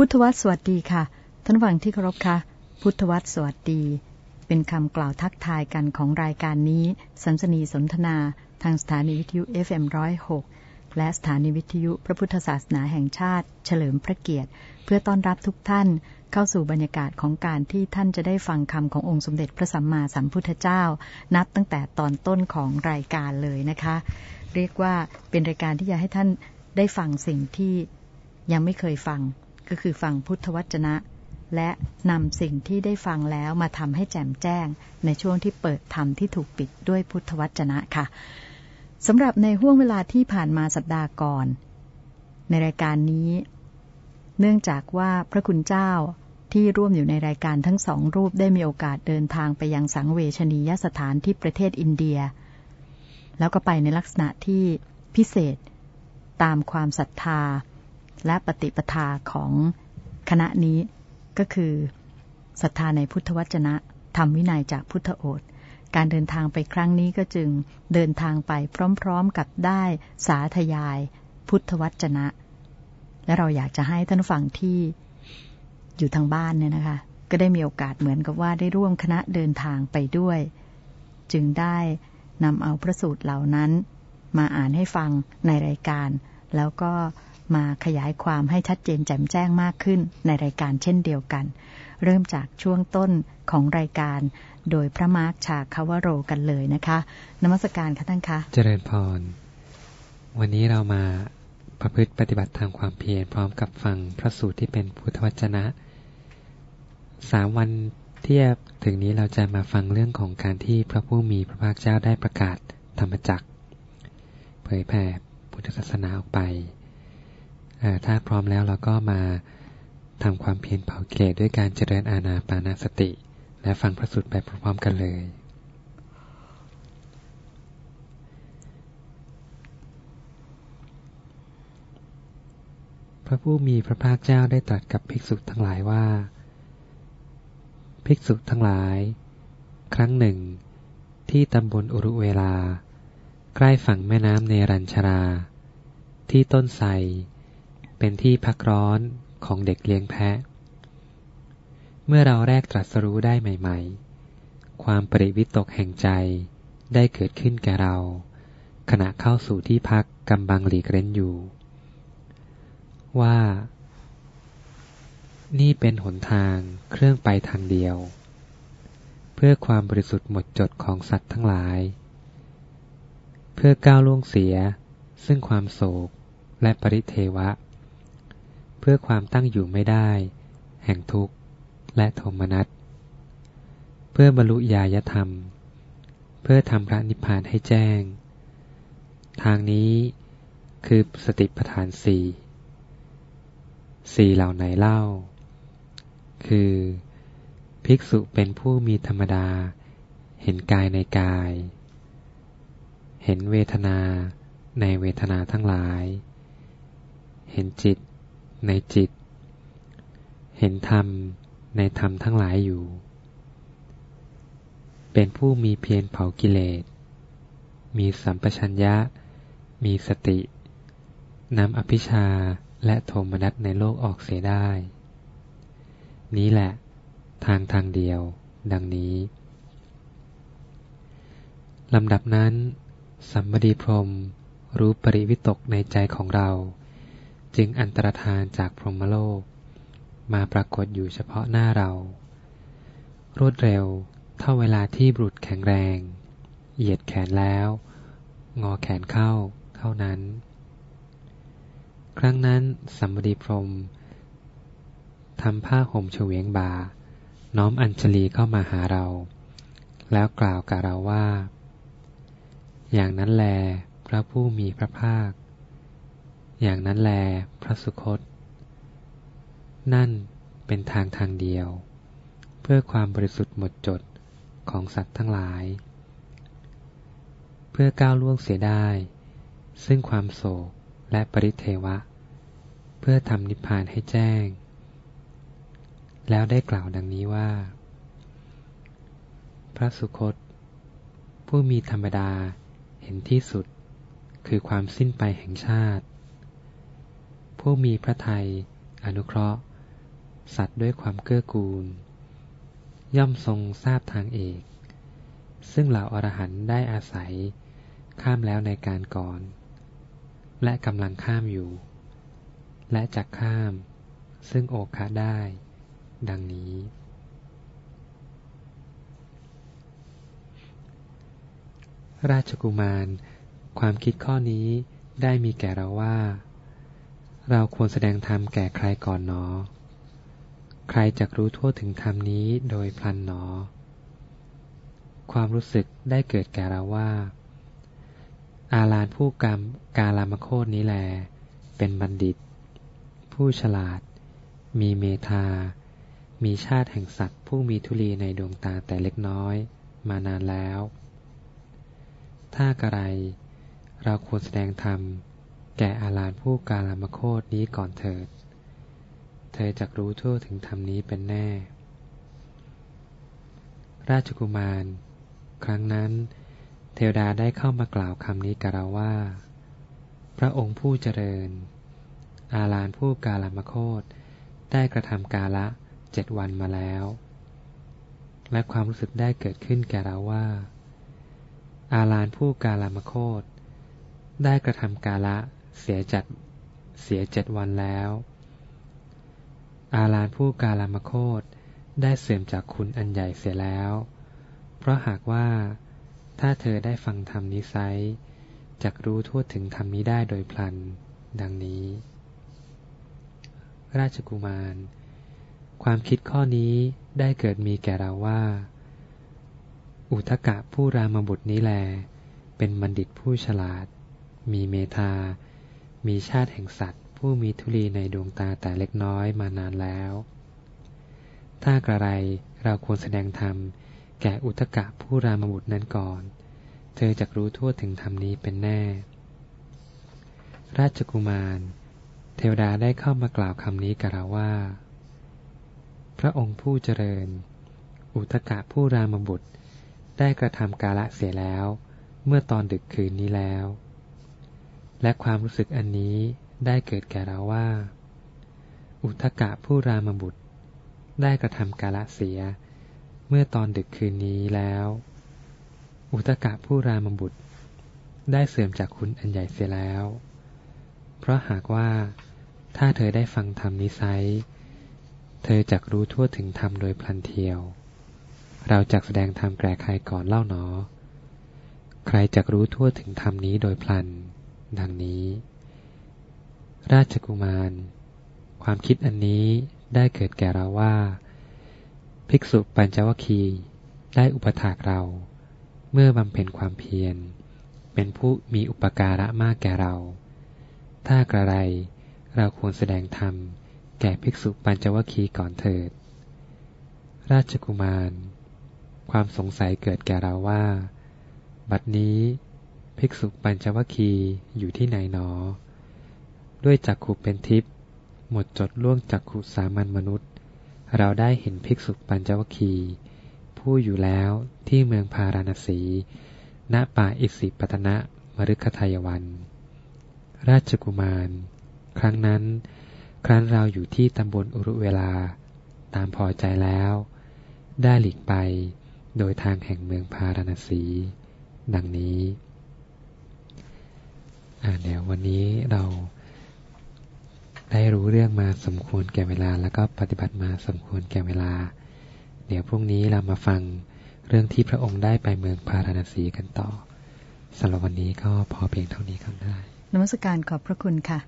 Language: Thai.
พุทธวัตรสวัสดีค่ะ ท่านฟังที่เคารพค่ะ พุทธวัตรสวัสดี เป็นคำกล่าวทักทายกันของรายการนี้ สันสนีสนทนา ทางสถานีวิทยุ FM106 และสถานีวิทยุพระพุทธศาสนาแห่งชาติ เฉลิมพระเกียรติ เพื่อต้อนรับทุกท่านเข้าสู่บรรยากาศของการที่ท่านจะได้ฟังคำขององค์สมเด็จพระสัมมาสัมพุทธเจ้า นับตั้งแต่ตอนต้นของรายการเลยนะคะ เรียกว่าเป็นรายการที่จะให้ท่านได้ฟังสิ่งที่ยังไม่เคยฟัง ก็คือฟังพุทธวจนะ และนำสิ่งที่ได้ฟังแล้วมาทำให้แจ่มแจ้ง ในช่วงที่เปิดธรรมที่ถูกปิดด้วยพุทธวจนะค่ะสำหรับในห่วงเวลาที่ผ่านมาสัปดาห์ก่อน ในรายการนี้ เนื่องจากว่าพระคุณเจ้าที่ร่วมอยู่ในรายการทั้งสองรูปได้มีโอกาสเดินทางไปยังสังเวชนียสถานที่ประเทศอินเดีย แล้วก็ไปในลักษณะที่พิเศษตามความศรัทธา และปฏิปทาของคณะนี้ก็คือศรัทธาในพุทธวจนะทำวินัยจากพุทธโอษการเดินทางไปครั้งนี้ก็จึงเดินทางไปพร้อมๆกับได้สาธยายพุทธวจนะ และเราอยากจะให้ท่านฟังที่อยู่ทางบ้านเนี่ยนะคะ ก็ได้มีโอกาสเหมือนกับว่าได้ร่วมคณะเดินทางไปด้วย จึงได้นำเอาพระสูตรเหล่านั้น มาอ่านให้ฟังในรายการ แล้วก็ มาขยายความให้ชัดเจนแจ่มแจ้งมากขึ้นในรายการเช่นเดียวกัน เริ่มจากช่วงต้นของรายการ โดยพระมาร์คชาคาวโรกันเลยนะคะ นมัสการค่ะท่านคะ เจริญพร วันนี้เรามาประพฤติปฏิบัติทางความเพียรพร้อมกับฟังพระสูตรที่เป็นพุทธวจนะ สามวันเทียบถึงนี้เราจะมาฟังเรื่องของการที่พระผู้มีพระภาคเจ้าได้ประกาศธรรมจักรเผยแผ่พุทธศาสนาออกไป ถ้าพร้อมแล้วเราก็มาทำความเพียรเผาเกลดด้วยการเจริญอาณาปานาสติ และฟังพระสูตรไปพร้อมๆกันเลยพระผู้มีพระภาคเจ้าได้ตรัสกับภิกษุทั้งหลายว่า ภิกษุทั้งหลาย ครั้งหนึ่ง ที่ตำบลอุรุเวลา ใกล้ฝั่งแม่น้ำเนรัญชรา ที่ต้นไทร เป็นที่พักร้อนของเด็กเลี้ยงแพะ เมื่อเราแรกตรัสรู้ได้ใหม่ ๆ ความปริวิตกแห่งใจได้เกิดขึ้นแก่เรา ขณะเข้าสู่ที่พักกำบังหลีกเร้นอยู่ ว่า นี่เป็นหนทางเครื่องไปทางเดียว เพื่อความบริสุทธิ์หมดจดของสัตว์ทั้งหลาย เพื่อก้าวล่วงเสียซึ่งความโศกและปริเทวะ เพื่อความตั้งอยู่ไม่ได้ แห่งทุกข์และโทมนัส เพื่อบรรลุญาญธรรม เพื่อทำพระนิพพานให้แจ้ง ทางนี้คือสติปัฏฐานสี่สี่เหล่าไหนเล่า คือ ภิกษุเป็นผู้มีธรรมดา เห็นกายในกาย เห็นเวทนาในเวทนาทั้งหลาย เห็นจิต ในจิต เห็นธรรมในธรรมทั้งหลายอยู่ เป็นผู้มีเพียรเผากิเลส มีสัมปชัญญะ มีสตินำอภิชาและโทมนัสในโลกออกเสียได้ นี้แหละ ทางทางเดียว ดังนี้ลำดับนั้น สัมบดีพรมรู้ปริวิตกในใจของเรา จึงอันตรธานจากพรหมโลก มาปรากฏอยู่เฉพาะหน้าเรา รวดเร็วเท่าเวลาที่บุตรแข็งแรง เหยียดแขนแล้ว งอแขนเข้าเท่านั้น ครั้งนั้นสัมบดีพรมทำผ้าห่มเฉวียงบา น้อมอัญชลีเข้ามาหาเรา แล้วกล่าวกับเราว่า อย่างนั้นแล พระผู้มีพระภาค อย่างนั้นแล พระสุคต นั่นเป็นทางทางเดียว เพื่อความบริสุทธิ์หมดจดของสัตว์ทั้งหลาย เพื่อก้าวล่วงเสียได้ ซึ่งความโศกและปริเทวะ เพื่อทำนิพพานให้แจ้ง แล้วได้กล่าวดังนี้ว่า พระสุคต ผู้มีธรรมดาเห็นที่สุดคือความสิ้นไปแห่งชาติ ผู้มีพระไทยอนุเคราะห์ สัตว์ด้วยความเกื้อกูล ย่อมทรงทราบทางเอก ซึ่งเหล่าอรหันต์ได้อาศัย ข้ามแล้วในการก่อน และกำลังข้ามอยู่ และจักข้าม ซึ่งโอคาได้ ดังนี้ ราชกุมาร ความคิดข้อนี้ได้มีแก่เราว่า เราควรแสดงธรรมแก่ใครก่อนหนอ ใครจะรู้ทั่วถึงธรรมนี้โดยพลันหนอ ความรู้สึกได้เกิดแก่เราว่า อาลานผู้กรรมกาลามโคตนี้แล เป็นบัณฑิต ผู้ฉลาด มีเมธามีชาติแห่งสัตว์ผู้มีทุลีในดวงตาแต่เล็กน้อยมานานแล้ว ถ้ากระไร เราควรแสดงธรรม แก่อาลานผู้กาลามโคตนี้ก่อนเถิด เธอจะรู้ทั่วถึงธรรมนี้เป็นแน่ ราชกุมาร ครั้งนั้น เทวดาได้เข้ามากล่าวคำนี้กับเราว่า พระองค์ผู้เจริญ อาลานผู้กาลามโคตได้กระทำกาละเจ็ดวันมาแล้ว และความรู้สึกได้เกิดขึ้นแก่เราว่า อาลานผู้กาลามโคตได้กระทำกาละ เสียจัดเสียเจ็ดวันแล้ว อาลานผู้กาลามโคตได้เสื่อมจากคุณอันใหญ่เสียแล้ว เพราะหากว่าถ้าเธอได้ฟังธรรมนี้ไซจะรู้ทั่วถึงธรรมนี้ได้โดยพลัน ดังนี้ ราชกุมาร ความคิดข้อนี้ได้เกิดมีแก่เราว่า อุทกะผู้รามบุตรนี้แล เป็นบัณฑิตผู้ฉลาด มีเมธา มีชาติแห่งสัตว์ ผู้มีทุลีในดวงตาแต่เล็กน้อยมานานแล้ว ถ้ากระไรเราควรแสดงธรรม แก่อุทกะผู้รามบุตรนั้นก่อน เธอจะรู้ทั่วถึงธรรมนี้เป็นแน่ ราชกุมาร เทวดาได้เข้ามากล่าวคำนี้กับเราว่า พระองค์ผู้เจริญ อุทกะผู้รามบุตรได้กระทำกาละเสียแล้ว เมื่อตอนดึกคืนนี้แล้ว และความรู้สึกอันนี้ได้เกิดแก่เราว่า อุทกะผู้รามบุตร ได้กระทำกาละเสีย เมื่อตอนดึกคืนนี้แล้ว อุทกะผู้รามบุตร ได้เสื่อมจากคุณอันใหญ่เสียแล้ว เพราะหากว่าถ้าเธอได้ฟังธรรมนิสัย เธอจักรู้ทั่วถึงธรรมโดยพลันเทียว เราจักแสดงธรรมแก่ใครก่อนเล่าหนอ ใครจักรู้ทั่วถึงธรรมนี้โดยพลัน ดังนี้ ราชกุมาร ความคิดอันนี้ได้เกิดแก่เราว่า ภิกษุปัญจวคีได้อุปถากเรา เมื่อบำเพ็ญความเพียร เป็นผู้มีอุปการะมากแก่เรา ถ้ากระไรเราควรแสดงธรรม แก่ภิกษุปัญจวคีก่อนเถิด ราชกุมาร ความสงสัยเกิดแก่เราว่า บัดนี้ ภิกษุปัญจวัคคีย์อยู่ที่ไหนหนอ ด้วยจักขุเป็นทิพย์หมดจดล่วงจักขุสามัญมนุษย์ เราได้เห็นภิกษุปัญจวัคคีย์ผู้อยู่แล้วที่เมืองพาราณสี ณป่าอิสิปตนะมฤคทายวัน ราชกุมาร ครั้งนั้น ครั้นเราอยู่ที่ตำบลอุรุเวลา ตามพอใจแล้ว ได้หลีกไปโดยทางแห่งเมืองพาราณสี ดังนี้ เดี๋ยววันนี้เราได้รู้เรื่องมาสมควรแก่เวลา แล้วก็ปฏิบัติมาสมควรแก่เวลา เดี๋ยวพรุ่งนี้เรามาฟังเรื่องที่พระองค์ได้ไปเมืองพาราณสีกันต่อสำหรับวันนี้ก็พอเพียงเท่านี้ครับได้นมัสการขอบพระคุณค่ะ